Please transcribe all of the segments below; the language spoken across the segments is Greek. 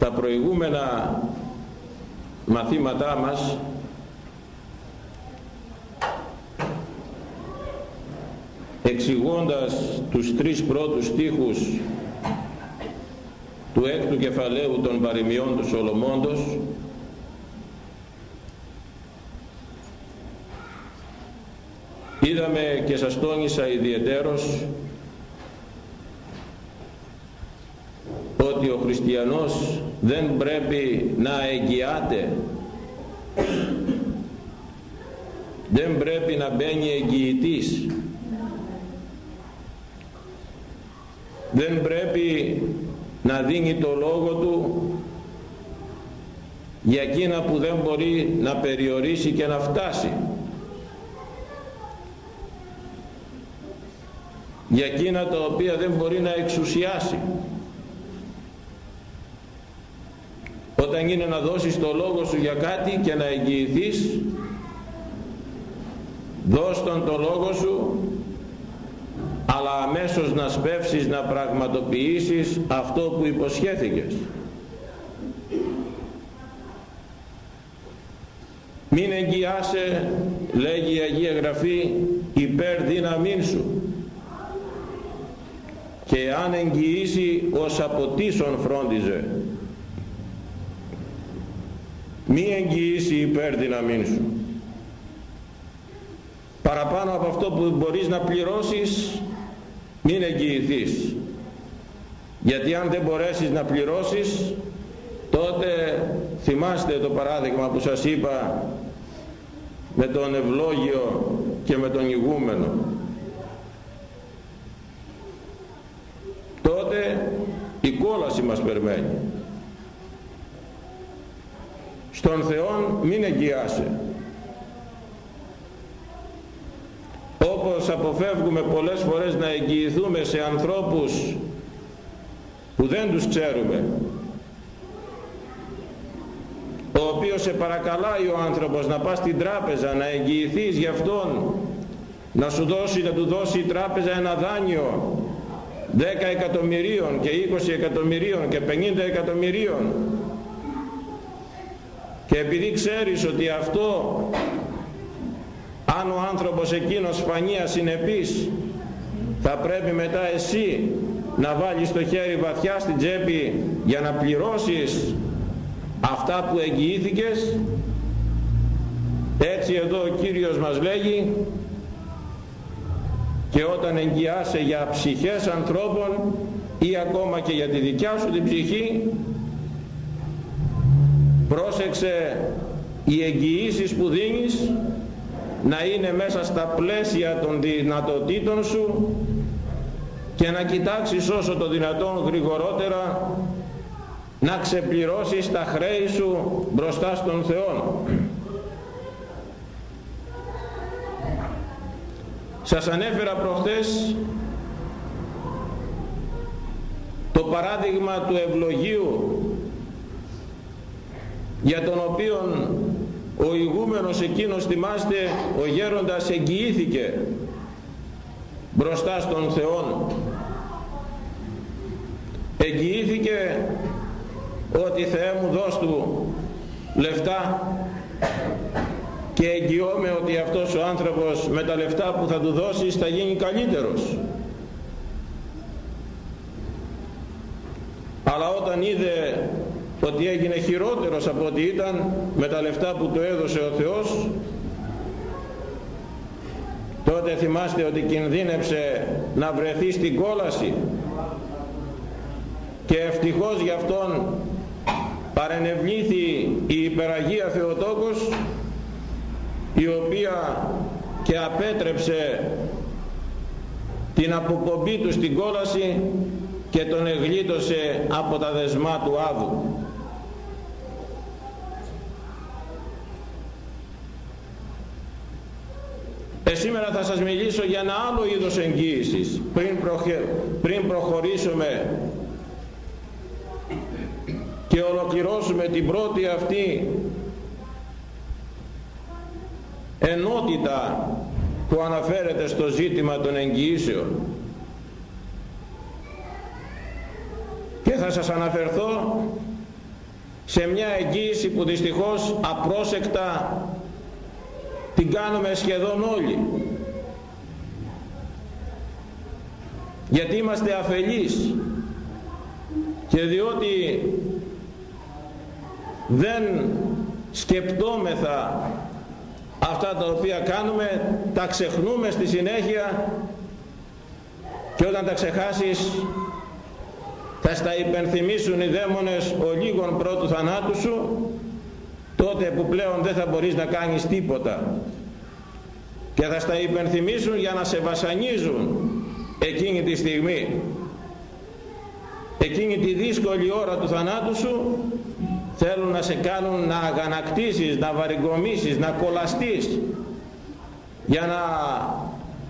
στα προηγούμενα μαθήματά μας εξηγώντας τους τρεις πρώτους στίχους του έκτου κεφαλαίου των παροιμιών του Σολομώντος είδαμε και σας τόνισα ιδιαιτέρως ότι ο χριστιανός δεν πρέπει να εγγυάται. Δεν πρέπει να μπαίνει εγγυητής. Δεν πρέπει να δίνει το λόγο του για εκείνα που δεν μπορεί να περιορίσει και να φτάσει. Για εκείνα τα οποία δεν μπορεί να εξουσιάσει όταν είναι να δώσεις το λόγο σου για κάτι και να εγγυηθείς δώσ' τον το λόγο σου αλλά αμέσως να σπεύσεις να πραγματοποιήσεις αυτό που υποσχέθηκες. Μην εγγυάσαι λέγει η Αγία Γραφή υπέρ δύναμήν σου. Και αν εγγυήσει ως αποτίσον φρόντιζε μη εγγυήσει υπέρ δύναμήν σου. Παραπάνω από αυτό που μπορείς να πληρώσεις μην εγγυηθείς. Γιατί αν δεν μπορέσεις να πληρώσεις τότε θυμάστε το παράδειγμα που σας είπα με τον ευλόγιο και με τον ηγούμενο. Τότε η κόλαση μας περιμένει στον Θεόν μην εγγυάσαι. Όπως αποφεύγουμε πολλές φορές να εγγυηθούμε σε ανθρώπους που δεν τους ξέρουμε ο οποίος σε παρακαλάει ο άνθρωπος να πας στην τράπεζα να εγγυηθείς για αυτόν να σου δώσει, να του δώσει η τράπεζα ένα δάνειο 10 εκατομμυρίων και 20 εκατομμυρίων και 50 εκατομμυρίων και επειδή ξέρεις ότι αυτό αν ο άνθρωπος εκείνος φανεί ασυνεπής θα πρέπει μετά εσύ να βάλεις το χέρι βαθιά στην τσέπη για να πληρώσεις αυτά που εγγυήθηκες. Έτσι εδώ ο Κύριος μας λέγει και όταν εγγυάσαι για ψυχές ανθρώπων ή ακόμα και για τη δικιά σου την ψυχή πρόσεξε οι εγγυήσεις που δίνεις να είναι μέσα στα πλαίσια των δυνατοτήτων σου και να κοιτάξεις όσο το δυνατόν γρηγορότερα να ξεπληρώσεις τα χρέη σου μπροστά στον Θεό. Σας ανέφερα προχτές το παράδειγμα του ευλογίου για τον οποίον ο ηγούμενος εκείνος θυμάστε ο γέροντας εγγυήθηκε μπροστά στον Θεό εγγυήθηκε ότι Θεέ μου δώσ' του λεφτά και εγγυώμαι ότι αυτός ο άνθρωπος με τα λεφτά που θα του δώσεις θα γίνει καλύτερος αλλά όταν είδε ότι έγινε χειρότερος από ό,τι ήταν με τα λεφτά που του έδωσε ο Θεός τότε θυμάστε ότι κινδύνεψε να βρεθεί στην κόλαση και ευτυχώς γι' αυτόν παρενευλήθη η υπεραγία Θεοτόκος η οποία και απέτρεψε την αποπομπή του στην κόλαση και τον εγλίτωσε από τα δεσμά του Άδου. Ε, σήμερα θα σας μιλήσω για ένα άλλο είδος εγγύησης. Πριν, πριν προχωρήσουμε και ολοκληρώσουμε την πρώτη αυτή ενότητα που αναφέρεται στο ζήτημα των εγγυήσεων. Και θα σας αναφερθώ σε μια εγγύηση που δυστυχώς απρόσεκτα την κάνουμε σχεδόν όλοι. Γιατί είμαστε αφελείς και διότι δεν σκεπτόμεθα αυτά τα οποία κάνουμε τα ξεχνούμε στη συνέχεια και όταν τα ξεχάσεις θα στα υπενθυμίσουν οι δαίμονες ο λίγων πρώτου θανάτου σου τότε που πλέον δεν θα μπορείς να κάνεις τίποτα και θα στα υπενθυμίσουν για να σε βασανίζουν εκείνη τη στιγμή εκείνη τη δύσκολη ώρα του θανάτου σου θέλουν να σε κάνουν να αγανακτήσεις, να βαριγκομίσεις, να κολλαστείς για να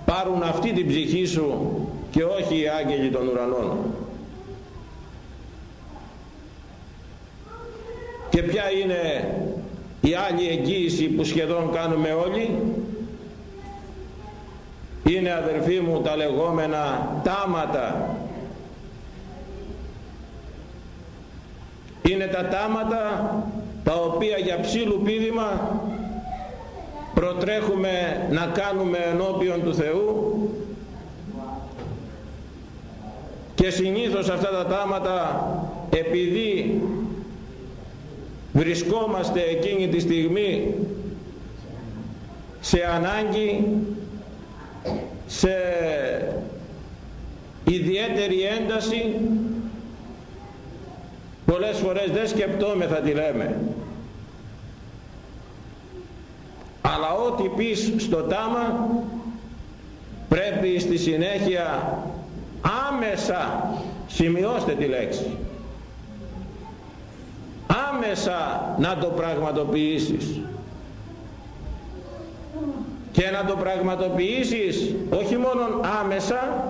πάρουν αυτή την ψυχή σου και όχι οι άγγελοι των ουρανών. Και ποια είναι η άλλη εγγύηση που σχεδόν κάνουμε όλοι είναι αδερφοί μου τα λεγόμενα τάματα. Είναι τα τάματα τα οποία για ψήλου πίδημα προτρέχουμε να κάνουμε ενώπιον του Θεού και συνήθως αυτά τα τάματα επειδή βρισκόμαστε εκείνη τη στιγμή σε ανάγκη σε ιδιαίτερη ένταση. Πολλές φορές δεν σκεπτόμεθα τι λέμε. Αλλά ό,τι πεις στο τάμα πρέπει στη συνέχεια άμεσα σημειώστε τη λέξη άμεσα να το πραγματοποιήσεις. Και να το πραγματοποιήσεις όχι μόνο άμεσα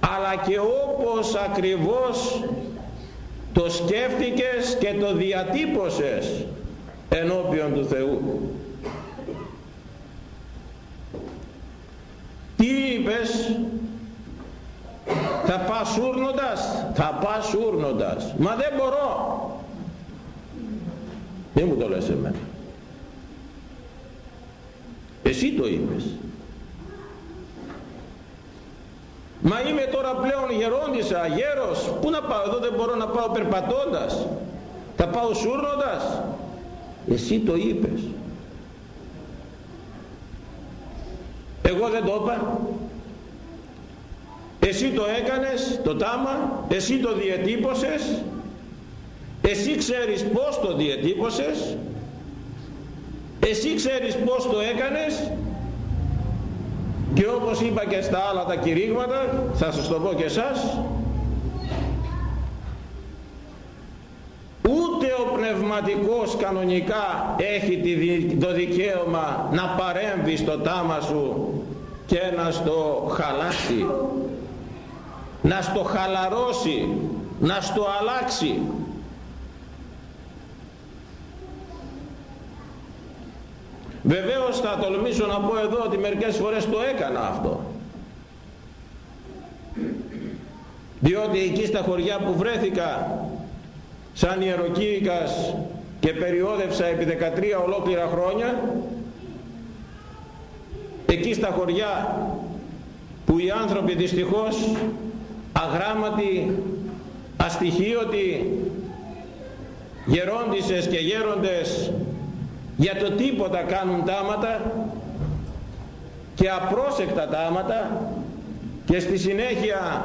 αλλά και όπως ακριβώς το σκέφτηκες και το διατύπωσες ενώπιον του Θεού. Τι είπες; Θα πας ούρνοντας θα πας ούρνοντας μα δεν μπορώ δεν μου το λες εμένα εσύ το είπες Μα είμαι τώρα πλέον γερόντισα, γέρος. Πού να πάω, εδώ δεν μπορώ να πάω περπατώντας. Θα πάω σούρνοντας. Εσύ το είπες. Εγώ δεν το είπα. Εσύ το έκανες, το τάμα, εσύ το διατύπωσες, εσύ ξέρεις πως το διατύπωσες, εσύ ξέρεις πως το έκανες. Και όπως είπα και στα άλλα τα κηρύγματα θα σας το πω και εσάς ούτε ο πνευματικός κανονικά έχει το δικαίωμα να παρέμβει στο τάμα σου και να στο χαλάσει. Να στο χαλαρώσει να στο αλλάξει Βεβαίως θα τολμήσω να πω εδώ ότι μερικές φορές το έκανα αυτό. Διότι εκεί στα χωριά που βρέθηκα σαν ιεροκήρυκας και περιόδευσα επί 13 ολόκληρα χρόνια εκεί στα χωριά που οι άνθρωποι δυστυχώς αγράμματοι, αστοιχείωτοι, γερόντισες και γέροντες για το τίποτα κάνουν τάματα και απρόσεκτα τάματα και στη συνέχεια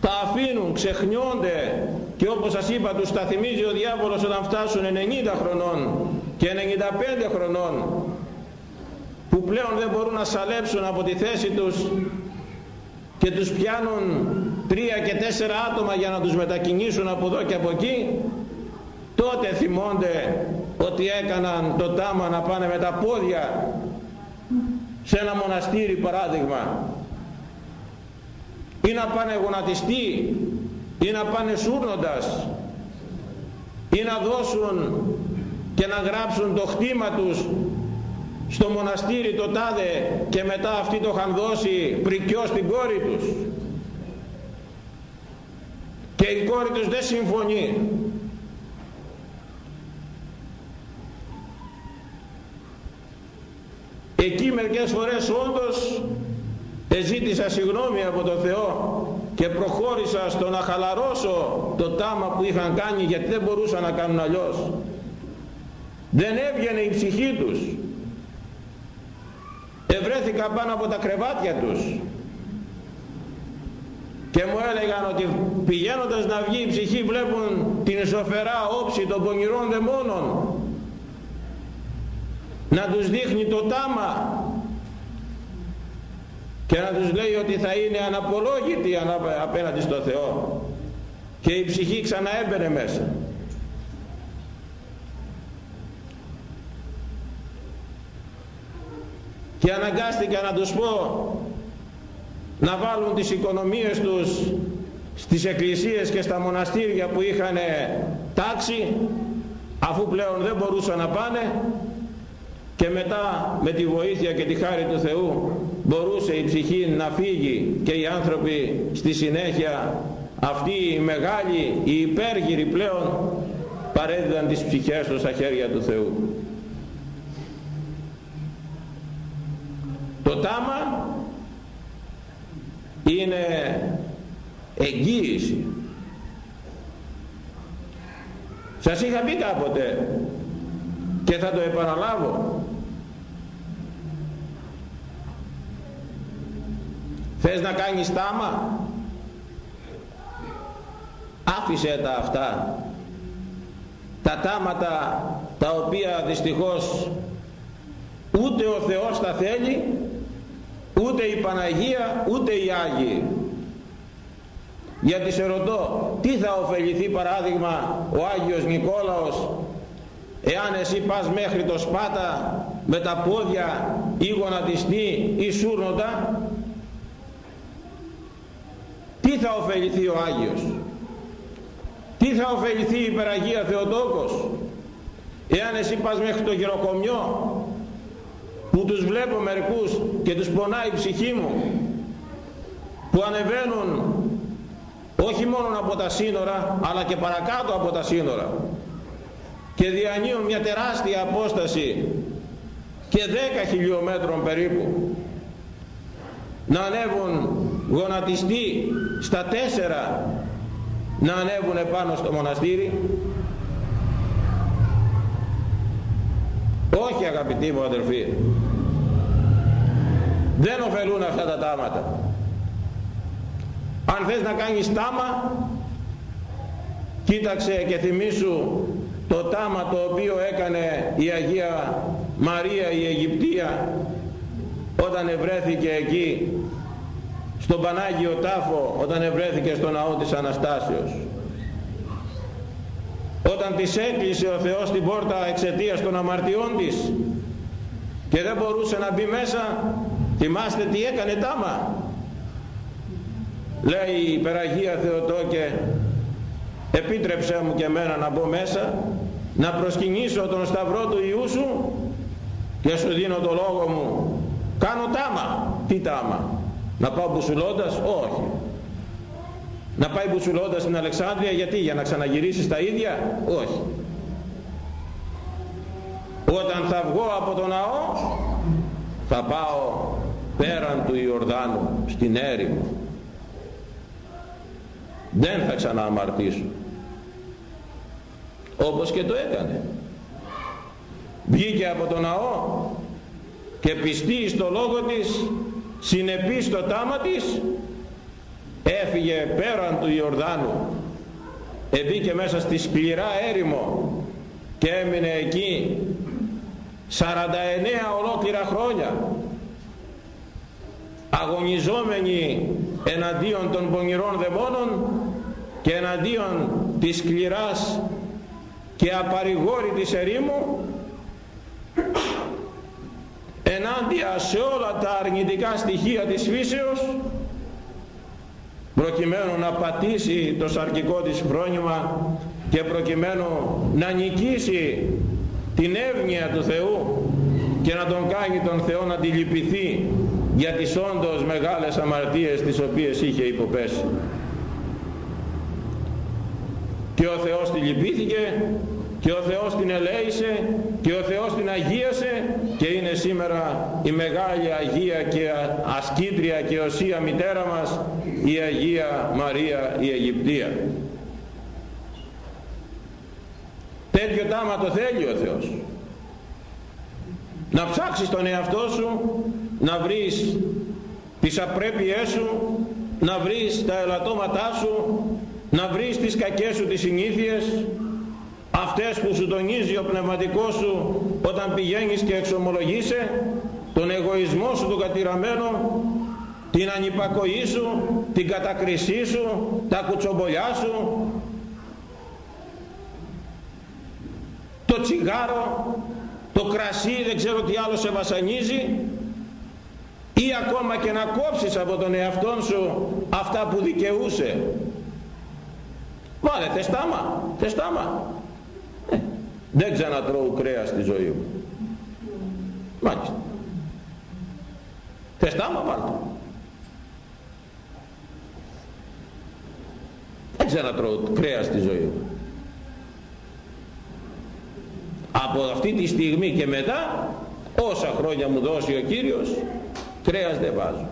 τα αφήνουν, ξεχνιόνται και όπως σας είπα τους τα θυμίζει ο διάβολος όταν φτάσουν 90 χρονών και 95 χρονών που πλέον δεν μπορούν να σαλέψουν από τη θέση τους και τους πιάνουν τρία και τέσσερα άτομα για να τους μετακινήσουν από εδώ και από εκεί τότε θυμώνται ότι έκαναν το τάμα να πάνε με τα πόδια σε ένα μοναστήρι παράδειγμα. Ή να πάνε γονατιστοί ή να πάνε σούρνοντας ή να δώσουν και να γράψουν το χτήμα τους στο μοναστήρι το τάδε και μετά αυτοί το είχαν δώσει πρικιό στην κόρη τους. Και η κόρη τους δεν συμφωνεί ψυχή μερικές φορές όντως εζήτησα συγγνώμη από τον Θεό και προχώρησα στο να χαλαρώσω το τάμα που είχαν κάνει γιατί δεν μπορούσαν να κάνουν αλλιώς. Δεν έβγαινε η ψυχή τους. Ευρέθηκα πάνω από τα κρεβάτια τους. Και μου έλεγαν ότι πηγαίνοντας να βγει η ψυχή βλέπουν την ζωφερά όψη των πονηρών δαιμόνων να τους δείχνει το τάμα και να τους λέει ότι θα είναι αναπολόγητοι απέναντι στο Θεό. Και η ψυχή ξαναέμπαινε μέσα. Και αναγκάστηκα να τους πω να βάλουν τις οικονομίες τους στις εκκλησίες και στα μοναστήρια που είχαν τάξη αφού πλέον δεν μπορούσαν να πάνε και μετά με τη βοήθεια και τη χάρη του Θεού μπορούσε η ψυχή να φύγει και οι άνθρωποι στη συνέχεια αυτοί οι μεγάλοι, οι υπέργυροι πλέον παρέδιδαν τις ψυχές τους στα χέρια του Θεού. Το τάμα είναι εγγύηση. Σας είχα πει κάποτε και θα το επαναλάβω Θες να κάνεις τάμα άφησε τα αυτά. Τα τάματα τα οποία δυστυχώς ούτε ο Θεός τα θέλει ούτε η Παναγία ούτε οι Άγιοι. Γιατί σε ρωτώ τι θα ωφεληθεί παράδειγμα ο Άγιος Νικόλαος εάν εσύ πας μέχρι το Σπάτα με τα πόδια ή γονατιστή ή σούρνοντα τι θα ωφεληθεί ο Άγιος; Τι θα ωφεληθεί η Υπεραγία Θεοτόκος; Εάν εσύ πας μέχρι το γυροκομιό που τους βλέπω μερικούς και τους πονάει η ψυχή μου που ανεβαίνουν όχι μόνο από τα σύνορα αλλά και παρακάτω από τα σύνορα και διανύουν μια τεράστια απόσταση και 10 χιλιόμετρων περίπου να ανέβουν γονατιστοί στα τέσσερα να ανέβουν πάνω στο μοναστήρι. Όχι αγαπητοί μου αδελφοί δεν ωφελούν αυτά τα τάματα. Αν θες να κάνεις τάμα κοίταξε και θυμήσου το τάμα το οποίο έκανε η Αγία Μαρία η Αιγυπτία όταν ευρέθηκε εκεί στον Πανάγιο Τάφο όταν ευρέθηκε στο ναό της Αναστάσεως. Όταν της έκλεισε ο Θεός την πόρτα εξαιτίας των αμαρτιών της και δεν μπορούσε να μπει μέσα θυμάστε τι έκανε τάμα. Λέει η Υπεραγία Θεοτόκε επίτρεψέ μου και εμένα να μπω μέσα να προσκυνήσω τον σταυρό του Ιού σου και σου δίνω το λόγο μου. Κάνω τάμα τι τάμα; Να πάω μπουσουλώντας; Όχι. Να πάει μπουσουλώντας στην Αλεξάνδρεια; Γιατί για να ξαναγυρίσεις τα ίδια; Όχι. Όταν θα βγω από τον ναό θα πάω πέραν του Ιορδάνου στην έρημο. Δεν θα ξανααμαρτήσω όπως και το έκανε. Βγήκε από τον ναό και πιστή στο λόγο της συνεπής στο τάμα της έφυγε πέραν του Ιορδάνου. Εμπήκε μέσα στη σκληρά έρημο και έμεινε εκεί 49 ολόκληρα χρόνια. Αγωνιζόμενοι εναντίον των πονηρών δαιμόνων και εναντίον της σκληράς και απαρηγόρητης ερήμου ενάντια σε όλα τα αρνητικά στοιχεία της φύσεως προκειμένου να πατήσει το σαρκικό της φρόνημα και προκειμένου να νικήσει την εύνοια του Θεού και να τον κάνει τον Θεό να αντιληπιθεί για τις όντως μεγάλες αμαρτίες τις οποίες είχε υποπέσει. Και ο Θεός τη λυπήθηκε και ο Θεός την ελέησε και ο Θεός την αγίασε και είναι σήμερα η μεγάλη Αγία και ασκήτρια και οσία μητέρα μας η Αγία Μαρία η Αιγυπτία. Τέτοιο τάμα το θέλει ο Θεός. Να ψάξεις τον εαυτό σου να βρεις τις απρέπειές σου να βρεις τα ελαττώματά σου να βρεις τις κακές σου τις συνήθειες αυτές που σου τονίζει ο πνευματικός σου όταν πηγαίνεις και εξομολογείσαι τον εγωισμό σου τον κατηραμένο την ανυπακοή σου την κατακρισή σου τα κουτσομπολιά σου το τσιγάρο το κρασί δεν ξέρω τι άλλο σε βασανίζει ή ακόμα και να κόψεις από τον εαυτό σου αυτά που δικαιούσε. Βάλε τεστάμα τεστάμα ε, δεν ξανατρώω κρέας στη ζωή μου. Μάλιστα. Τεστάμα βάλτε δεν ξανατρώω κρέας στη ζωή μου. Από αυτή τη στιγμή και μετά όσα χρόνια μου δώσει ο Κύριος κρέας δεν βάζω.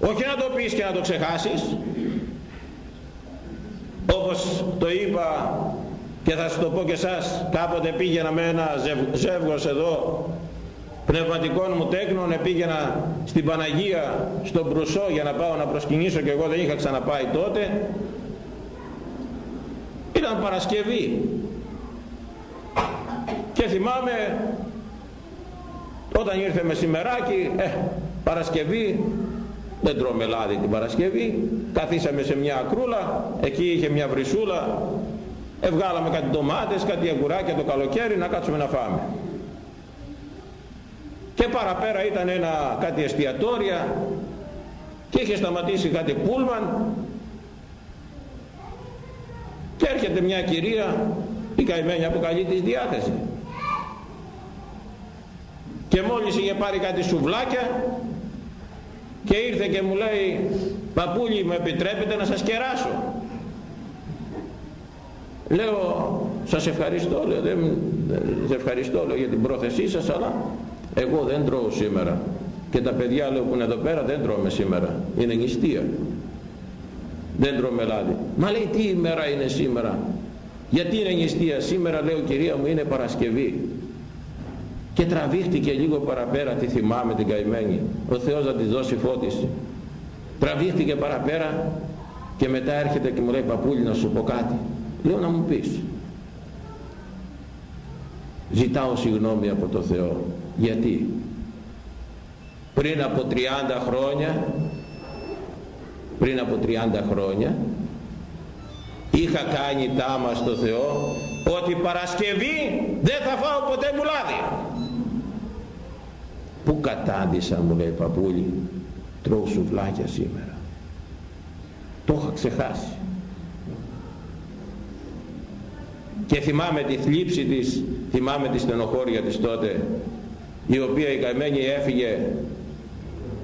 Όχι να το πεις και να το ξεχάσεις. Όπως το είπα και θα σου το πω και εσάς. Κάποτε πήγαινα με ένα ζεύγος εδώ πνευματικών μου τέκνων πήγαινα στην Παναγία στον Προυσό για να πάω να προσκυνήσω και εγώ δεν είχα ξαναπάει τότε. Ήταν Παρασκευή. Και θυμάμαι όταν ήρθε μεσημεράκι ε, Παρασκευή δεν τρώμε λάδι την Παρασκευή καθίσαμε σε μια ακρούλα εκεί είχε μια βρυσούλα ευγάλαμε κάτι ντομάτες, κάτι αγκουράκια το καλοκαίρι να κάτσουμε να φάμε. Και παραπέρα ήταν ένα, κάτι εστιατόρια και είχε σταματήσει κάτι πούλμαν. Και έρχεται μια κυρία η καημένη από καλή της διάθεση. Και μόλις είχε πάρει κάτι σουβλάκια και ήρθε και μου λέει παππούλι μου επιτρέπετε να σας κεράσω λέω σας ευχαριστώ λέω, δεν, δεν ευχαριστώ λέω, για την πρόθεσή σας αλλά εγώ δεν τρώω σήμερα. Και τα παιδιά λέω που είναι εδώ πέρα δεν τρώμε σήμερα. Είναι νηστεία. Δεν τρώμε λάδι. Μα λέει τι ημέρα είναι σήμερα; Γιατί είναι νηστεία; Σήμερα λέω κυρία μου είναι Παρασκευή. Και τραβήχτηκε λίγο παραπέρα τι θυμάμαι την καημένη. Ο Θεός να της δώσει φώτιση. Τραβήχτηκε παραπέρα και μετά έρχεται και μου λέει παππούλη να σου πω κάτι λέω να μου πεις ζητάω συγγνώμη από το Θεό γιατί; Πριν από 30 χρόνια πριν από 30 χρόνια είχα κάνει τάμα στο Θεό ότι Παρασκευή δεν θα φάω ποτέ μουλάδι Πού κατάντησα μου λέει παππούλη τρώω σουβλάκια σήμερα. Το είχα ξεχάσει. Και θυμάμαι τη θλίψη της, θυμάμαι τη στενοχώρια της τότε η οποία η καημένη έφυγε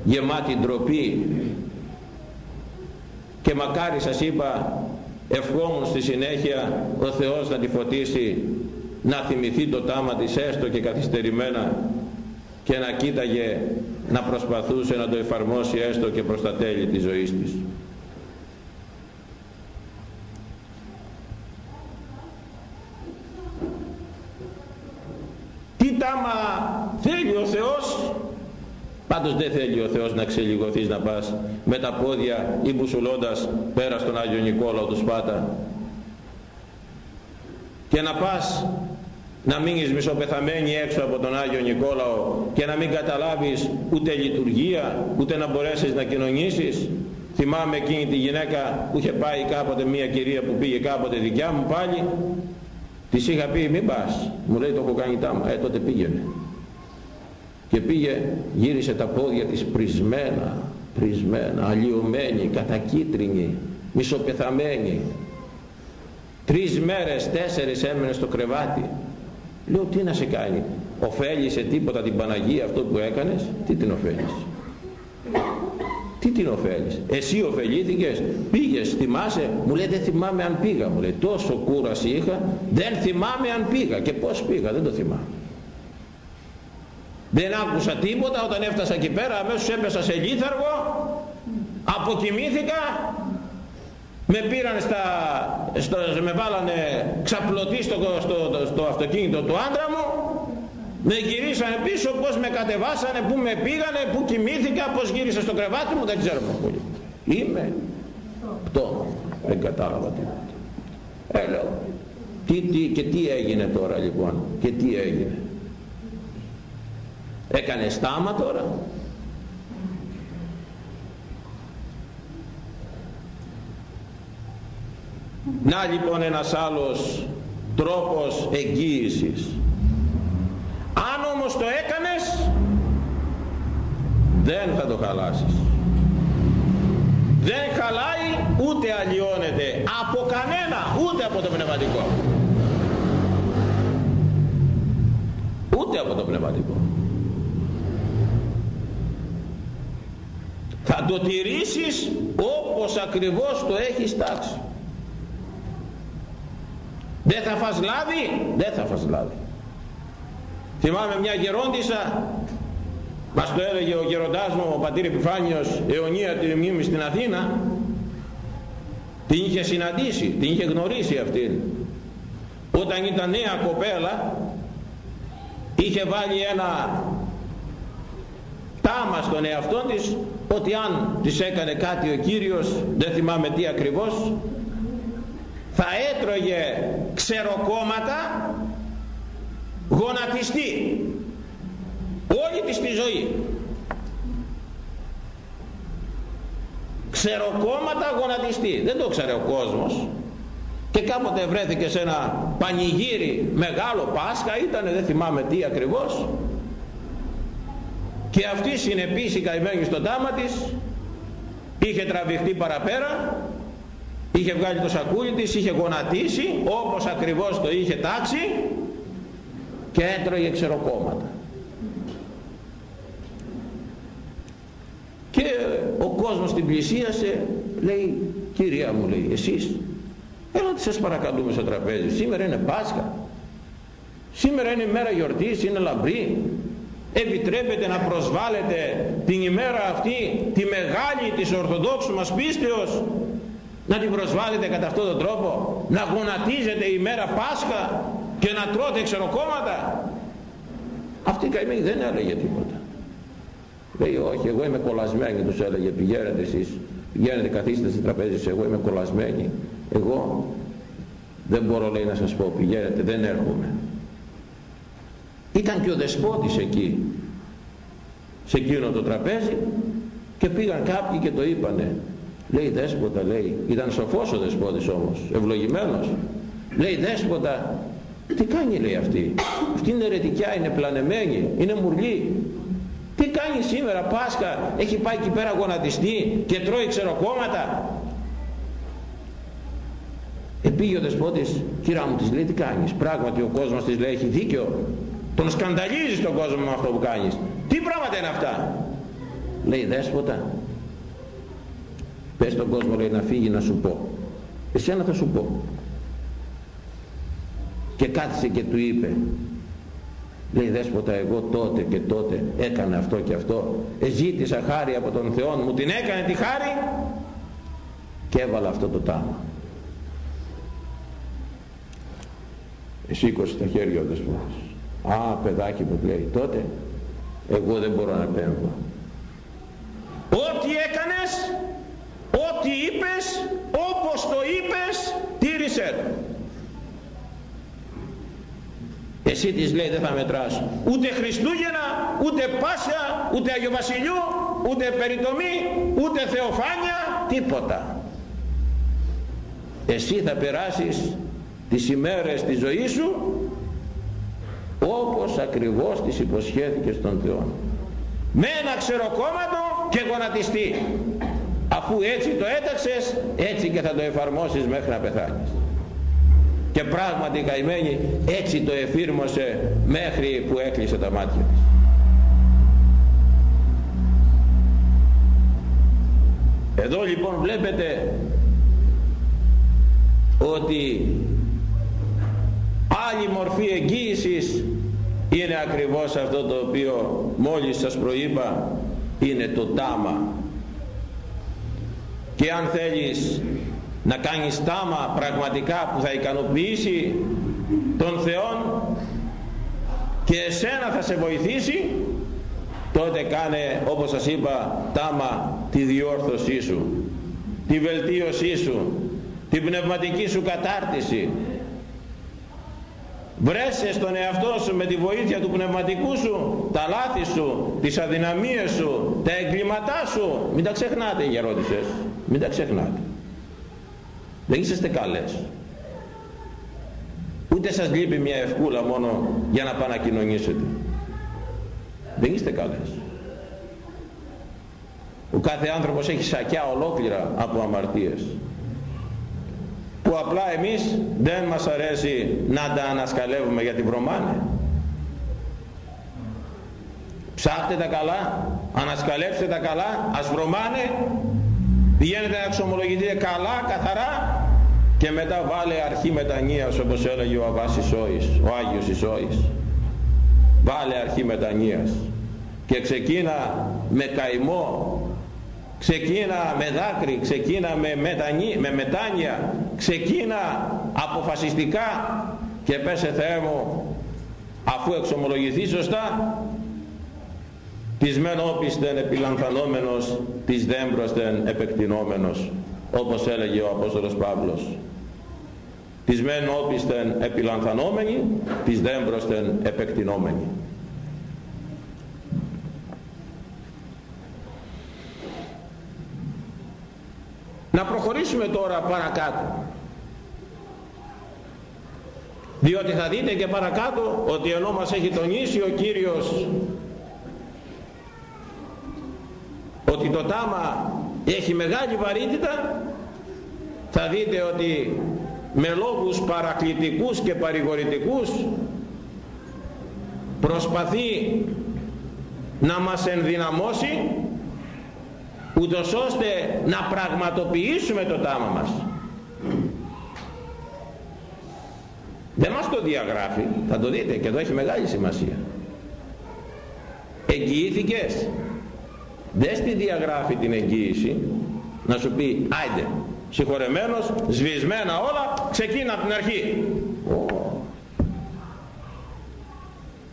γεμάτη ντροπή και μακάρι σας είπα ευχόμουν στη συνέχεια ο Θεός να τη φωτίσει να θυμηθεί το τάμα της έστω και καθυστερημένα και να κοίταγε να προσπαθούσε να το εφαρμόσει έστω και προς τα τέλη της ζωής της. Τι τάμα θέλει ο Θεός. Πάντως δεν θέλει ο Θεός να ξελιγωθείς να πας με τα πόδια ή μπουσουλώντας πέρα στον Άγιο Νικόλαο του Σπάτα. Και να πας να μείνεις μισοπεθαμένη έξω από τον Άγιο Νικόλαο και να μην καταλάβεις ούτε λειτουργία ούτε να μπορέσεις να κοινωνήσεις. Θυμάμαι εκείνη τη γυναίκα που είχε πάει κάποτε μια κυρία που πήγε κάποτε δικιά μου πάλι της είχα πει μην πας μου λέει το έχω κάνει τάμα ε τότε πήγαινε και πήγε γύρισε τα πόδια της πρισμένα πρισμένα, αλλοιωμένη, κατακίτρινη μισοπεθαμένη τρεις μέρες, τέσσερις έμενε στο κρεβάτι Λέω τι να σε κάνει. Οφέλησε τίποτα την Παναγία αυτό που έκανες. Τι την ωφέλησε. Τι την ωφέλεις εσύ ωφελήθηκες; Πήγες θυμάσαι; Μου λέει δεν θυμάμαι αν πήγα μου λέει. Τόσο κούραση είχα δεν θυμάμαι αν πήγα και πως πήγα δεν το θυμάμαι. Δεν άκουσα τίποτα. Όταν έφτασα εκεί πέρα αμέσως έπεσα σε λίθαργο αποκοιμήθηκα με πήραν στα, στο, με βάλανε ξαπλωτή στο, στο, στο, αυτοκίνητο του άντρα μου με γυρίσανε πίσω πως με κατεβάσανε που με πήγανε που κοιμήθηκα πως γύρισα στο κρεβάτι μου δεν ξέρω πολύ είμαι. Πτώμα δεν κατάλαβα τίποτα ε λέω τι, τι, και τι έγινε τώρα λοιπόν και τι έγινε. Έκανε στάμα τώρα. Να λοιπόν ένας άλλος τρόπος εγγύησης αν όμως το έκανες δεν θα το χαλάσεις. Δεν χαλάει ούτε αλλοιώνεται από κανένα ούτε από το πνευματικό. Ούτε από το πνευματικό. Θα το τηρήσεις όπως ακριβώς το έχεις τάξει. Δεν θα φας λάδι δεν θα φας λάδι θυμάμαι μια γερόντισσα μας το έλεγε ο γεροντάς μου ο πατήρ Επιφάνιος αιωνία τη μνήμη στην Αθήνα. Την είχε συναντήσει την είχε γνωρίσει αυτήν. Όταν ήταν νέα κοπέλα είχε βάλει ένα τάμα στον εαυτό της ότι αν της έκανε κάτι ο Κύριος δεν θυμάμαι τι ακριβώς θα έτρωγε ξεροκόμματα γονατιστή όλη της τη ζωή. Ξεροκόμματα γονατιστή δεν το ξέρε ο κόσμος. Και κάποτε βρέθηκε σε ένα πανηγύρι μεγάλο Πάσχα. Ήταν δεν θυμάμαι τι ακριβώς. Και αυτή συνεπίσει καημένη στο τάμα της είχε τραβηχτεί παραπέρα είχε βγάλει το σακούλι της είχε γονατίσει όπως ακριβώς το είχε τάξει και έτρωγε ξεροκόμματα. Και ο κόσμος την πλησίασε λέει κυρία μου λέει εσείς έλατε σας παρακαλούμε στο τραπέζι. Σήμερα είναι Πάσχα. Σήμερα είναι μέρα γιορτής είναι λαμπρή. Επιτρέπετε να προσβάλλετε την ημέρα αυτή τη μεγάλη της Ορθοδόξου μας πίστεως να την προσβάλλετε κατά αυτόν τον τρόπο να γονατίζετε η μέρα Πάσχα και να τρώτε ξεροκόμματα. Αυτή η καημένη δεν έλεγε τίποτα. Λέει όχι εγώ είμαι κολλασμένη τους έλεγε πηγαίνετε εσείς. Πηγαίνετε καθίστε στην τραπέζι εγώ είμαι κολλασμένη. Εγώ δεν μπορώ λέει να σας πω πηγαίνετε δεν έρχομαι. Ήταν και ο δεσπότης εκεί σε εκείνο το τραπέζι και πήγαν κάποιοι και το είπανε. Λέει δέσποτα λέει ήταν σοφός ο δεσπότης όμως ευλογημένος. Λέει δέσποτα τι κάνει λέει αυτή; Αυτή είναι ερετικιά είναι πλανεμένη είναι μουρλή. Τι κάνει σήμερα Πάσχα έχει πάει εκεί πέρα γονατιστή και τρώει ξεροκόμματα; Επήγε ο δεσπότης κυρά μου της λέει τι κάνεις; Πράγματι ο κόσμος της λέει έχει δίκιο. Τον σκανταλίζεις τον κόσμο με αυτό που κάνεις. Τι πράγματα είναι αυτά; Λέει δέσποτα πες τον κόσμο λέει να φύγει να σου πω. Εσένα θα σου πω και κάθισε και του είπε λέει δέσποτα εγώ τότε και τότε έκανα αυτό και αυτό. Εζήτησα χάρη από τον Θεό μου. Την έκανε τη χάρη και έβαλα αυτό το τάμα σήκωσε τα χέρια ο δεσπότας α παιδάκι μου λέει τότε εγώ δεν μπορώ να πέμβω ό,τι έκανες ό,τι είπες όπως το είπες τήρησέ το εσύ της λέει δεν θα μετράς ούτε Χριστούγεννα ούτε Πάσχα ούτε Αγιο Βασιλιού ούτε περιτομή ούτε Θεοφάνια τίποτα. Εσύ θα περάσεις τις ημέρες της ζωής σου όπως ακριβώς τις υποσχέθηκες στον Θεό. Με ένα ξεροκόμματο και γονατιστή αφού έτσι το έταξες έτσι και θα το εφαρμόσεις μέχρι να πεθάνεις και πράγματι η καημένη έτσι το εφήρμοσε μέχρι που έκλεισε τα μάτια της. Εδώ λοιπόν βλέπετε ότι άλλη μορφή εγγύησης είναι ακριβώς αυτό το οποίο μόλις σας προείπα είναι το τάμα. Και αν θέλεις να κάνεις τάμα πραγματικά που θα ικανοποιήσει τον Θεό και εσένα θα σε βοηθήσει τότε κάνε όπως σας είπα τάμα τη διόρθωσή σου τη βελτίωσή σου την πνευματική σου κατάρτιση. Βρέσε στον εαυτό σου με τη βοήθεια του πνευματικού σου τα λάθη σου, τις αδυναμίες σου τα εγκλήματά σου. Μην τα ξεχνάτε οι γερόντισες μην τα ξεχνάτε δεν είσαστε καλές ούτε σας λείπει μια ευκούλα μόνο για να πάνε να κοινωνήσετε δεν είστε καλές ο κάθε άνθρωπος έχει σακιά ολόκληρα από αμαρτίες που απλά εμείς δεν μας αρέσει να τα ανασκαλεύουμε γιατί βρωμάνε ψάχτε τα καλά ανασκαλέψτε τα καλά ας βρωμάνε πηγαίνετε να εξομολογηθείτε καλά καθαρά και μετά βάλε αρχή μετανοίας όπως έλεγε ο Αβάς Ισόης, ο Άγιος Ισόης. Βάλε αρχή μετανοίας. Και ξεκίνα με καημό ξεκίνα με δάκρυ, ξεκίνα με, μετανή, με μετάνοια, ξεκίνα αποφασιστικά. Και πέσε Θεέ μου αφού εξομολογηθεί σωστά της μεν όπισθεν επιλανθανόμενος, της δέμπροσθεν επεκτηνόμενος όπως έλεγε ο Απόστολος Παύλος της μεν όπισθεν επιλανθανόμενη, της δέμπροσθεν επεκτηνόμενη Να προχωρήσουμε τώρα παρακάτω. Διότι θα δείτε και παρακάτω ότι ενώ μας έχει τονίσει ο Κύριος ότι το τάμα έχει μεγάλη βαρύτητα θα δείτε ότι με λόγους παρακλητικούς και παρηγορητικούς προσπαθεί να μας ενδυναμώσει ούτως ώστε να πραγματοποιήσουμε το τάμα μας. Δεν μας το διαγράφει θα το δείτε και εδώ έχει μεγάλη σημασία. Εγγυήθηκες. Δεν στη διαγράφει την εγγύηση να σου πει άιντε συγχωρεμένος σβησμένα όλα ξεκίνα από την αρχή.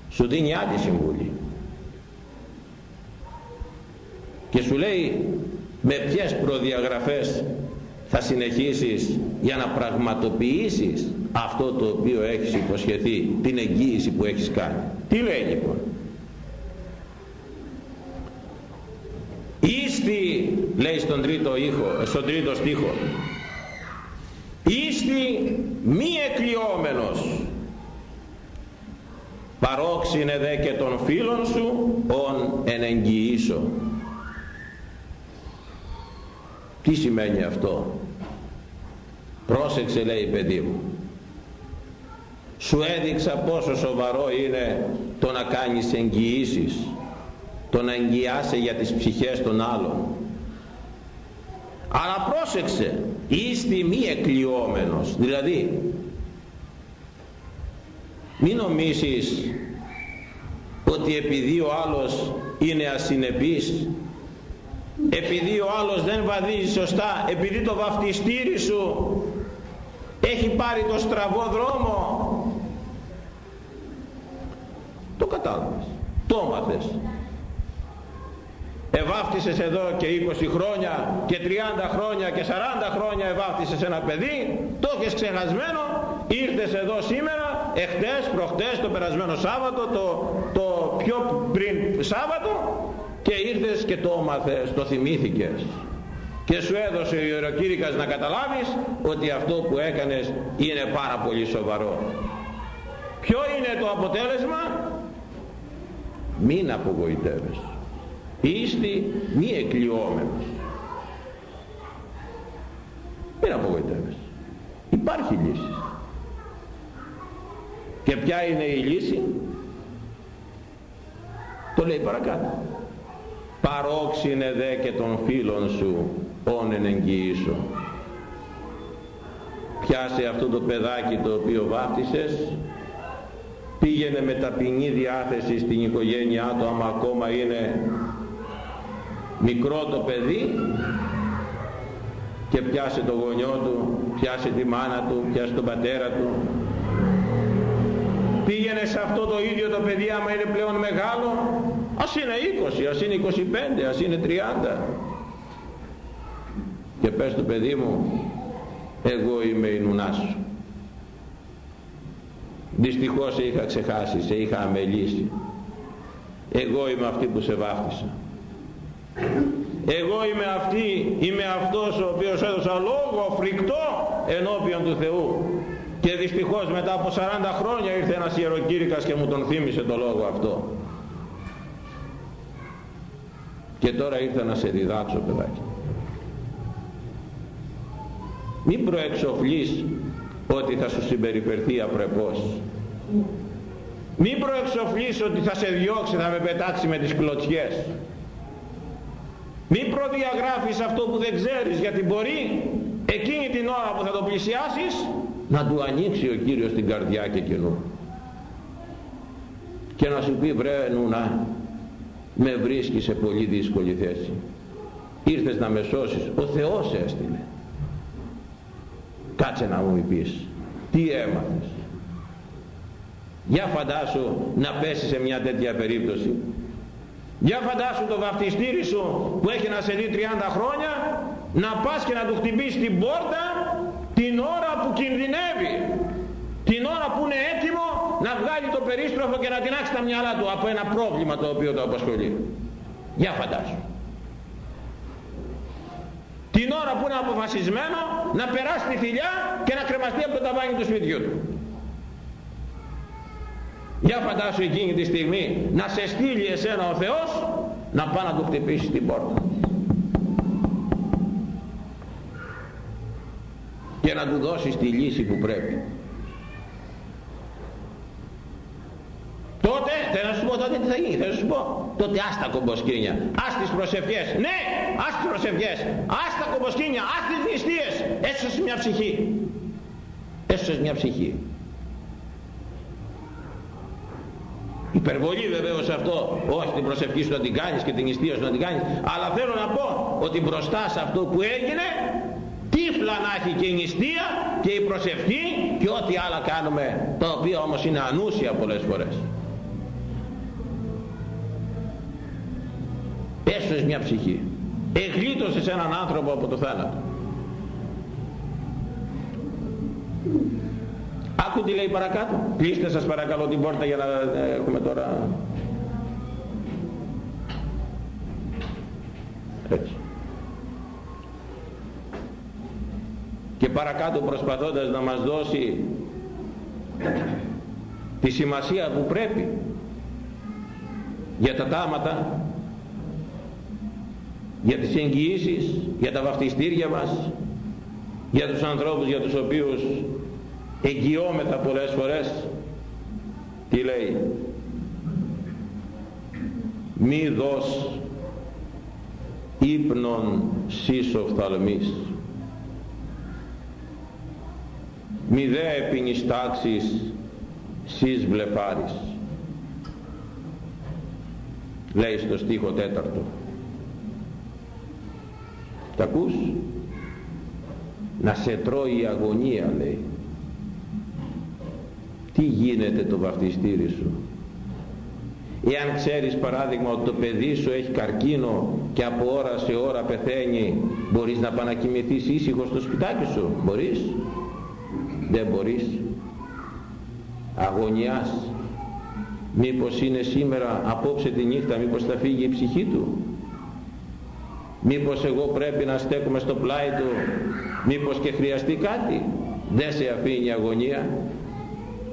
Σου δίνει άλλη συμβουλή και σου λέει με ποιες προδιαγραφές θα συνεχίσεις για να πραγματοποιήσεις αυτό το οποίο έχεις υποσχεθεί την εγγύηση που έχεις κάνει. Τι λέει λοιπόν; Ίστη λέει στον τρίτο, ήχο, στον τρίτο στίχο Ίστη μη εκλειόμενος παρόξυνε δε και των φίλων σου ον εγγυήσω τι σημαίνει αυτό; Πρόσεξε λέει παιδί μου. Σου έδειξα πόσο σοβαρό είναι το να κάνεις εγγυήσεις. Το να εγγυάσαι για τις ψυχές των άλλων. Αλλά πρόσεξε. Είστε μη εκλειόμενος. Δηλαδή μην νομίσεις ότι επειδή ο άλλος είναι ασυνεπής επειδή ο άλλος δεν βαδίζει σωστά επειδή το βαφτιστήρι σου έχει πάρει το στραβό δρόμο το κατάλαβες το μάθες ευάφτισες εδώ και 20 χρόνια και 30 χρόνια και 40 χρόνια ευάφτισες ένα παιδί το έχεις ξεχασμένο ήρθες εδώ σήμερα εχθές, προχτές, το περασμένο Σάββατο το, το πιο πριν Σάββατο και ήρθες και το έμαθες, το θυμήθηκες. Και σου έδωσε ο ιεροκήρυκας να καταλάβεις ότι αυτό που έκανες είναι πάρα πολύ σοβαρό. Ποιο είναι το αποτέλεσμα; Μην απογοητεύεσαι Ήστι μη εκλειόμενος μην απογοητεύεσαι υπάρχει λύση. Και ποια είναι η λύση; Το λέει παρακάτω. Παρόξυνε δε και των φίλων σου όνεν εγγυήσω. Πιάσε αυτό το παιδάκι το οποίο βάφτισες πήγαινε με ταπεινή διάθεση στην οικογένειά του άμα ακόμα είναι μικρό το παιδί και πιάσε το γονιό του, πιάσε τη μάνα του, πιάσε τον πατέρα του. Πήγαινε σε αυτό το ίδιο το παιδί άμα είναι πλέον μεγάλο ας είναι 20, ας είναι 25, ας είναι 30 και πες του παιδί μου εγώ είμαι η νουνά σου δυστυχώς σε είχα ξεχάσει, σε είχα αμελήσει. Εγώ είμαι αυτή που σε βάφτισα εγώ είμαι αυτή, είμαι αυτός ο οποίος έδωσα λόγο φρικτό ενώπιον του Θεού. Και δυστυχώς μετά από 40 χρόνια ήρθε ένας ιεροκήρυκας και μου τον θύμισε το λόγο αυτό. Και τώρα ήρθα να σε διδάξω παιδάκι. Μην προεξοφλείς ότι θα σου συμπεριφερθεί απρεπώς. Μην προεξοφλείς ότι θα σε διώξει θα με πετάξει με τις κλωτσιές μην προδιαγράφεις αυτό που δεν ξέρεις γιατί μπορεί εκείνη την ώρα που θα το πλησιάσεις να του ανοίξει ο Κύριος την καρδιά και κοινού και να σου πει βρε νουνα με βρίσκεις σε πολύ δύσκολη θέση. Ήρθες να με σώσεις ο Θεός έστειλε. Κάτσε να μου πεις τι έμαθες. Για φαντάσου να πέσεις σε μια τέτοια περίπτωση για φαντάσου το βαφτιστήρι σου που έχει να σε δει 30 χρόνια να πας και να του χτυπήσεις την πόρτα την ώρα που κινδυνεύει. Την ώρα που είναι έτοιμο να βγάλει το περίστροφο και να τεινάξει τα μυαλά του από ένα πρόβλημα το οποίο το απασχολεί. Για φαντάσου. Την ώρα που είναι αποφασισμένο να περάσει τη θηλιά και να κρεμαστεί από το ταβάνι του σπιτιού του για φαντάσου εκείνη τη στιγμή να σε στείλει εσένα ο Θεός να πάει να του χτυπήσει την πόρτα. Και να του δώσεις τη λύση που πρέπει. Τότε θέλω να σου πω τότε τι θα γίνει θέλω να σου πω. Τότε άστα κομποσκίνια ας τις προσευχές. Ναι ας τις προσευχές ας τα κομποσκίνια ας τις νηστείες. Έσωσες μια ψυχή. Έσωσες μια ψυχή υπερβολή βεβαίως αυτό. Όχι την προσευχή σου να την κάνεις και την νηστεία σου να την κάνεις. Αλλά θέλω να πω ότι μπροστά σε αυτό που έγινε τύφλα να έχει και η νηστεία και η προσευχή και ό,τι άλλα κάνουμε τα οποία όμως είναι ανούσια πολλές φορές. Έσωσες μια ψυχή. Εγλίτωσες έναν άνθρωπο από το θάνατο άκου τι λέει παρακάτω. Κλείστε σας παρακαλώ την πόρτα για να έχουμε τώρα. Έτσι. Και παρακάτω προσπαθώντας να μας δώσει τη σημασία που πρέπει για τα τάματα για τις εγγυήσεις για τα βαφτιστήρια μας για τους ανθρώπους για τους οποίους εγγυόμεθα πολλές φορές τι λέει μη δώσ ύπνον σύσοφθαλμής μη δε επινιστάξεις σεις βλεφάρης λέει στο στίχο τέταρτο. Τα ακούς; Να σε τρώει η αγωνία λέει τι γίνεται το βαφτιστήρι σου; Εάν ξέρεις παράδειγμα ότι το παιδί σου έχει καρκίνο και από ώρα σε ώρα πεθαίνει μπορείς να πανακοιμηθείς ήσυχος στο σπιτάκι σου; Μπορείς; Δεν μπορείς. Αγωνιάς. Μήπως είναι σήμερα απόψε τη νύχτα μήπως θα φύγει η ψυχή του; Μήπως εγώ πρέπει να στέκομαι στο πλάι του; Μήπως και χρειαστεί κάτι; Δεν σε αφήνει η αγωνία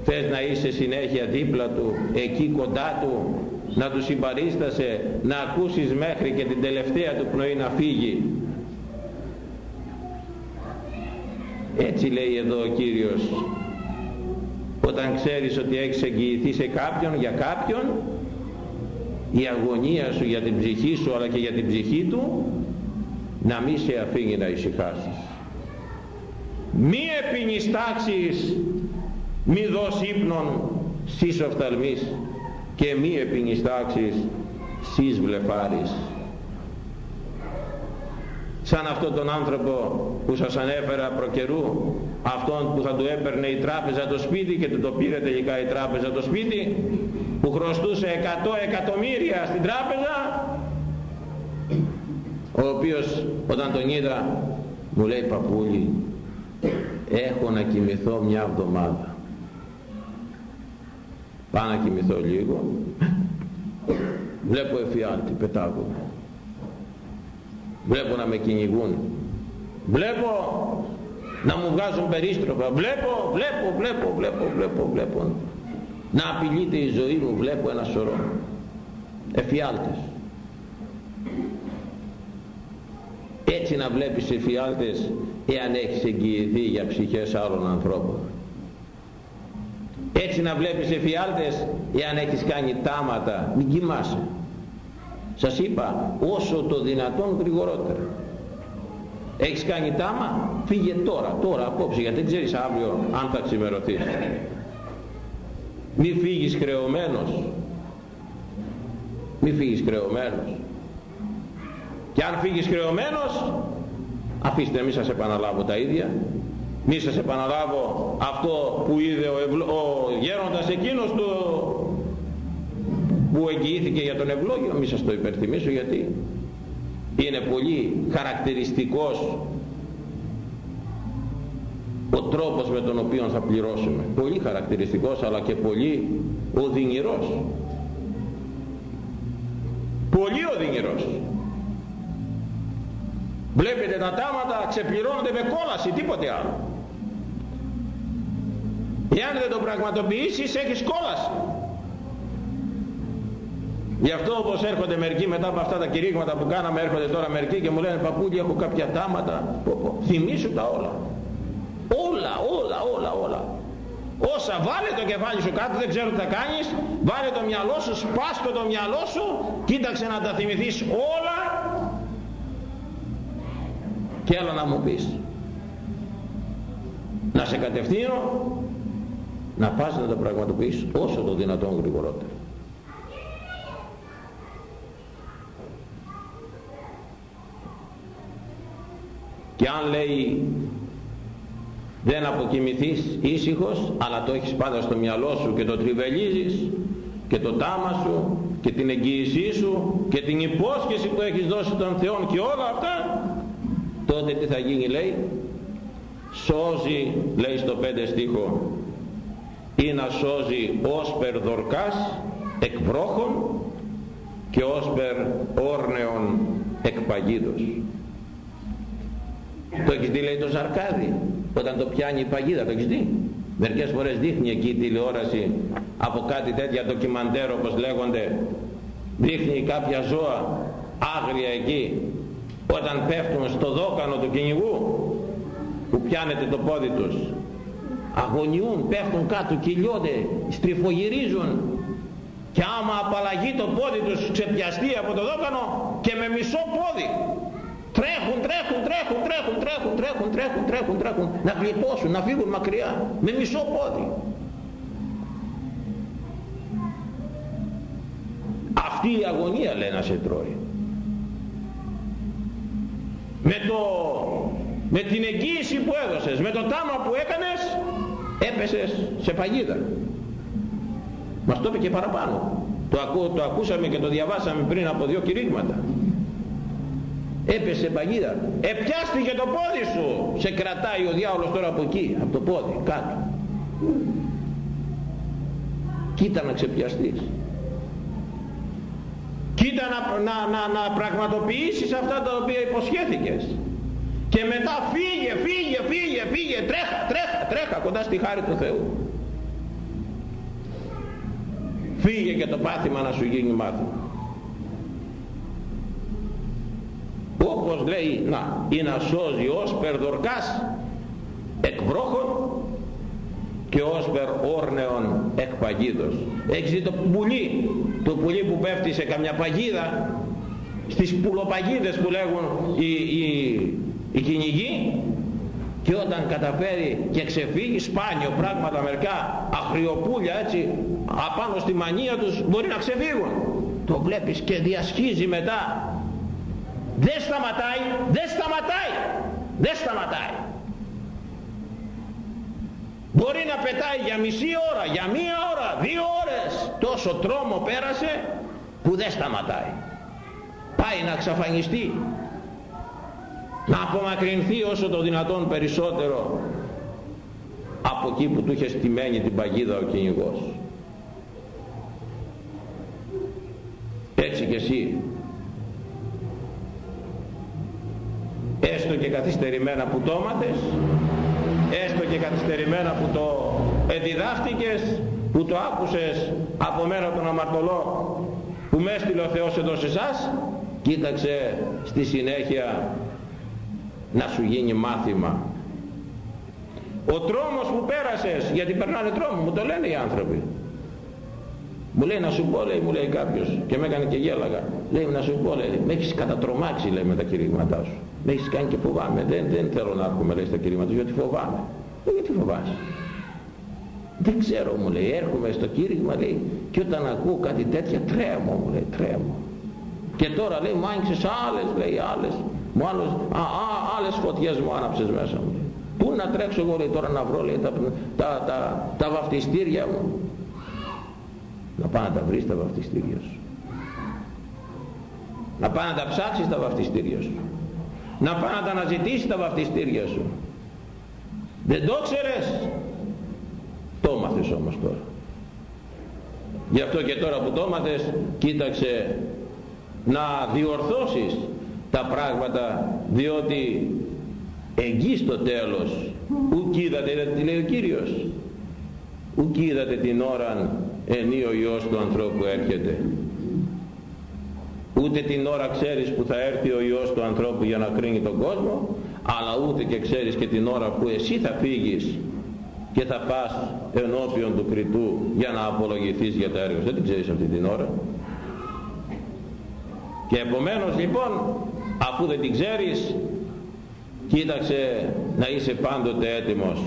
θες να είσαι συνέχεια δίπλα του εκεί κοντά του να του συμπαρίστασε να ακούσεις μέχρι και την τελευταία του πνοή να φύγει. Έτσι λέει εδώ ο Κύριος όταν ξέρεις ότι έχεις εγγυηθεί σε κάποιον για κάποιον η αγωνία σου για την ψυχή σου αλλά και για την ψυχή του να μη σε αφήνει να ησυχάσεις. Μη επινιστάξεις μη δώσει ύπνον σεις οφθαλμής και μη επινιστάξεις σεις βλεφάρεις σαν αυτόν τον άνθρωπο που σας ανέφερα προκαιρού αυτόν που θα του έπαιρνε η τράπεζα το σπίτι και του το πήρε τελικά η τράπεζα το σπίτι που χρωστούσε 100 εκατομμύρια στην τράπεζα ο οποίος όταν τον είδα μου λέει παππούλη έχω να κοιμηθώ μια εβδομάδα πάω να κοιμηθώ λίγο. Βλέπω εφιάλτη πετάγομαι βλέπω να με κυνηγούν. Βλέπω να μου βγάζουν περίστροφα. Βλέπω, βλέπω, βλέπω, βλέπω, βλέπω, βλέπω. Να απειλείται η ζωή μου βλέπω ένα σωρό. Εφιάλτες. Έτσι να βλέπεις εφιάλτες εάν έχεις εγγυηθεί για ψυχές άλλων ανθρώπων έτσι να βλέπεις εφιάλτες εάν έχεις κάνει τάματα μην κοιμάσαι. Σας είπα όσο το δυνατόν γρηγορότερα. Έχεις κάνει τάμα φύγε τώρα τώρα απόψε γιατί δεν ξέρεις αύριο αν θα ξημερωθείς. Μη φύγεις χρεωμένος. Μη φύγεις χρεωμένος. Και αν φύγεις χρεωμένος αφήστε μη σας επαναλάβω τα ίδια μη σας επαναλάβω αυτό που είδε ο, ευλο... ο γέροντας εκείνος του που εγγυήθηκε για τον ευλόγιο. Μη σας το υπερθυμίσω γιατί είναι πολύ χαρακτηριστικός ο τρόπος με τον οποίο θα πληρώσουμε. Πολύ χαρακτηριστικός αλλά και πολύ οδυνηρός. Πολύ οδυνηρός. Βλέπετε τα τάματα ξεπληρώνονται με κόλαση τίποτε άλλο εάν δεν το πραγματοποιήσεις έχεις κόλαση. Γι' αυτό όπως έρχονται μερικοί μετά από αυτά τα κηρύγματα που κάναμε έρχονται τώρα μερικοί και μου λένε παππούλι έχω κάποια τάματα θυμίσου τα όλα. Όλα όλα όλα όλα. Όσα βάλε το κεφάλι σου κάτω δεν ξέρω τι θα κάνεις. Βάλε το μυαλό σου σπάστο το μυαλό σου. Κοίταξε να τα θυμηθείς όλα. Και έλα να μου πεις. Να σε κατευθύνω να πας να το πραγματοποιήσεις όσο το δυνατόν γρηγορότερο και αν λέει δεν αποκοιμηθείς ήσυχος αλλά το έχεις πάντα στο μυαλό σου και το τριβελίζεις και το τάμα σου και την εγγύησή σου και την υπόσχεση που έχεις δώσει τον Θεό και όλα αυτά τότε τι θα γίνει λέει. Σώζει λέει στο πέντε στίχο ή να σώζει όσπερ δορκάς εκ βρόχων και όσπερ όρνεων εκ παγίδος. Το έχεις δει λέει το ζαρκάδι όταν το πιάνει η παγίδα το έχεις δει; Μερικές φορές δείχνει εκεί η τηλεόραση από κάτι τέτοια ντοκιμαντέρ όπως λέγονται. Δείχνει κάποια ζώα άγρια εκεί όταν πέφτουν στο δόκανο του κυνηγού που πιάνεται το πόδι τους αγωνιούν, πέφτουν κάτω, κυλιώνται, στριφογυρίζουν. Και άμα απαλλαγεί το πόδι τους ξεπιαστεί από το δόκανο και με μισό πόδι. Τρέχουν, τρέχουν, τρέχουν, τρέχουν, τρέχουν, τρέχουν, τρέχουν, τρέχουν, τρέχουν να γλιτώσουν, να φύγουν μακριά με μισό πόδι. Αυτή η αγωνία λέει να σε τρώει. Με, το, με την εγγύηση που έδωσες, με το τάμα που έκανες, έπεσες σε παγίδα. Μας το είπε και παραπάνω. Το, ακού, το ακούσαμε και το διαβάσαμε πριν από δύο κηρύγματα. Έπεσε παγίδα. Επιάστηκε το πόδι σου. Σε κρατάει ο διάολος τώρα από εκεί, από το πόδι, κάτω. Κοίτα να ξεπιαστείς κοίτα να, να, να, να πραγματοποιήσεις αυτά τα οποία υποσχέθηκες και μετά φύγε, φύγε, φύγε, φύγε, τρέχα, τρέχα, τρέχα κοντά στη χάρη του Θεού. Φύγε και το πάθημα να σου γίνει μάθημα. Όπως λέει, να, ή να σώζει ως περδορκάς εκ βρόχων και ως περ όρνεον εκ παγίδος. Έχεις δει το πουλί, το πουλί που πέφτει σε καμιά παγίδα στις πουλοπαγίδες που λέγουν οι, οι, οι κυνηγοί και όταν καταφέρει και ξεφύγει σπάνιο πράγματα μερικά αχριοπούλια έτσι απάνω στη μανία τους μπορεί να ξεφύγουν. Το βλέπεις και διασχίζει μετά. Δεν σταματάει δεν σταματάει δεν σταματάει. Μπορεί να πετάει για μισή ώρα για μία ώρα, δύο ώρες. Τόσο τρόμο πέρασε που δεν σταματάει. Πάει να ξαφανιστεί να απομακρυνθεί όσο το δυνατόν περισσότερο από εκεί που του είχε στημένη την παγίδα ο κυνηγός. Έτσι και εσύ έστω και καθυστερημένα που το έμαθες έστω και καθυστερημένα που το εδιδάχτηκες που το άκουσες από μένα τον αμαρτωλό που με έστειλε ο Θεός εδώ σε εσάς κοίταξε στη συνέχεια να σου γίνει μάθημα. Ο τρόμος που πέρασες γιατί περνάνε τρόμο μου το λένε οι άνθρωποι. Μου λέει να σου πω λέει μου λέει κάποιος και με έκανε και γέλαγα. Λέει να σου πω λέει με έχεις κατατρομάξει λέει με τα κηρύγματά σου. Με έχεις κάνει και φοβάμαι δεν, δεν θέλω να έρχομαι λέει στα κηρύγματα γιατί φοβάμαι λέει γιατί φοβάσαι; Δεν ξέρω μου λέει έρχομαι στο κήρυγμα λέει και όταν ακούω κάτι τέτοια τρέμω μου λέει τρέμω και τώρα λέει μου άνοιξες άλλες λέει άλλες μου άλλος, α, α, άλλες φωτιές μου άναψες μέσα μου. Πού να τρέξω εγώ λέει τώρα να βρω λέει τα, τα, τα, τα βαφτιστήρια μου. Να πάει να τα βρεις τα βαφτιστήρια σου. Να πάει να τα ψάξεις τα βαφτιστήρια σου. Να πάει να τα αναζητήσεις τα βαφτιστήρια σου. Δεν το ξέρες; Το μάθες όμως τώρα. Γι' αυτό και τώρα που το μάθες κοίταξε να διορθώσεις τα πράγματα διότι εκεί στο τέλος ουκ είδατε τι λέει ο Κύριος. Ουκ είδατε την ώρα ενή ο Υιός του ανθρώπου έρχεται. Ούτε την ώρα ξέρεις που θα έρθει ο Υιός του ανθρώπου για να κρίνει τον κόσμο αλλά ούτε και ξέρεις και την ώρα που εσύ θα φύγεις και θα πας ενώπιον του κριτού για να απολογηθείς για τα έργα σου. Δεν την ξέρεις αυτή την ώρα. Και επομένως λοιπόν αφού δεν την ξέρεις κοίταξε να είσαι πάντοτε έτοιμος.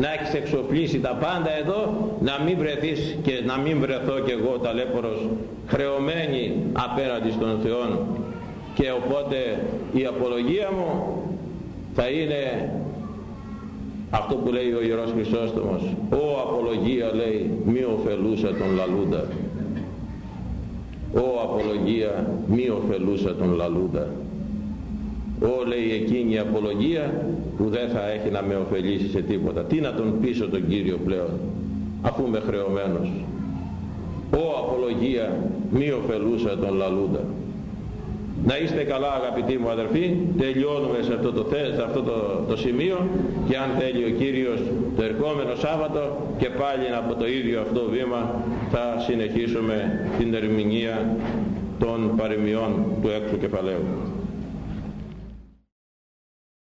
Να έχεις εξοπλίσει τα πάντα εδώ να μην βρεθείς και να μην βρεθώ κι εγώ ταλέπορος χρεωμένη απέναντι στον Θεό και οπότε η απολογία μου θα είναι αυτό που λέει ο Ιερός Χρυσόστομος. «Ω απολογία» λέει «μη ωφελούσα τον λαλούντα» «Ω απολογία μη ωφελούσα τον λαλούντα» Ω λέει εκείνη η απολογία που δεν θα έχει να με ωφελήσει σε τίποτα. Τι να τον πείσω τον Κύριο πλέον αφού είμαι χρεωμένος. Ω απολογία μη ωφελούσα τον λαλούντα. Να είστε καλά αγαπητοί μου αδερφοί, τελειώνουμε σε αυτό το, σε αυτό το, το σημείο και αν θέλει ο Κύριος το ερχόμενο Σάββατο και πάλι από το ίδιο αυτό βήμα θα συνεχίσουμε την ερμηνεία των παροιμιών του έξω κεφαλαίου.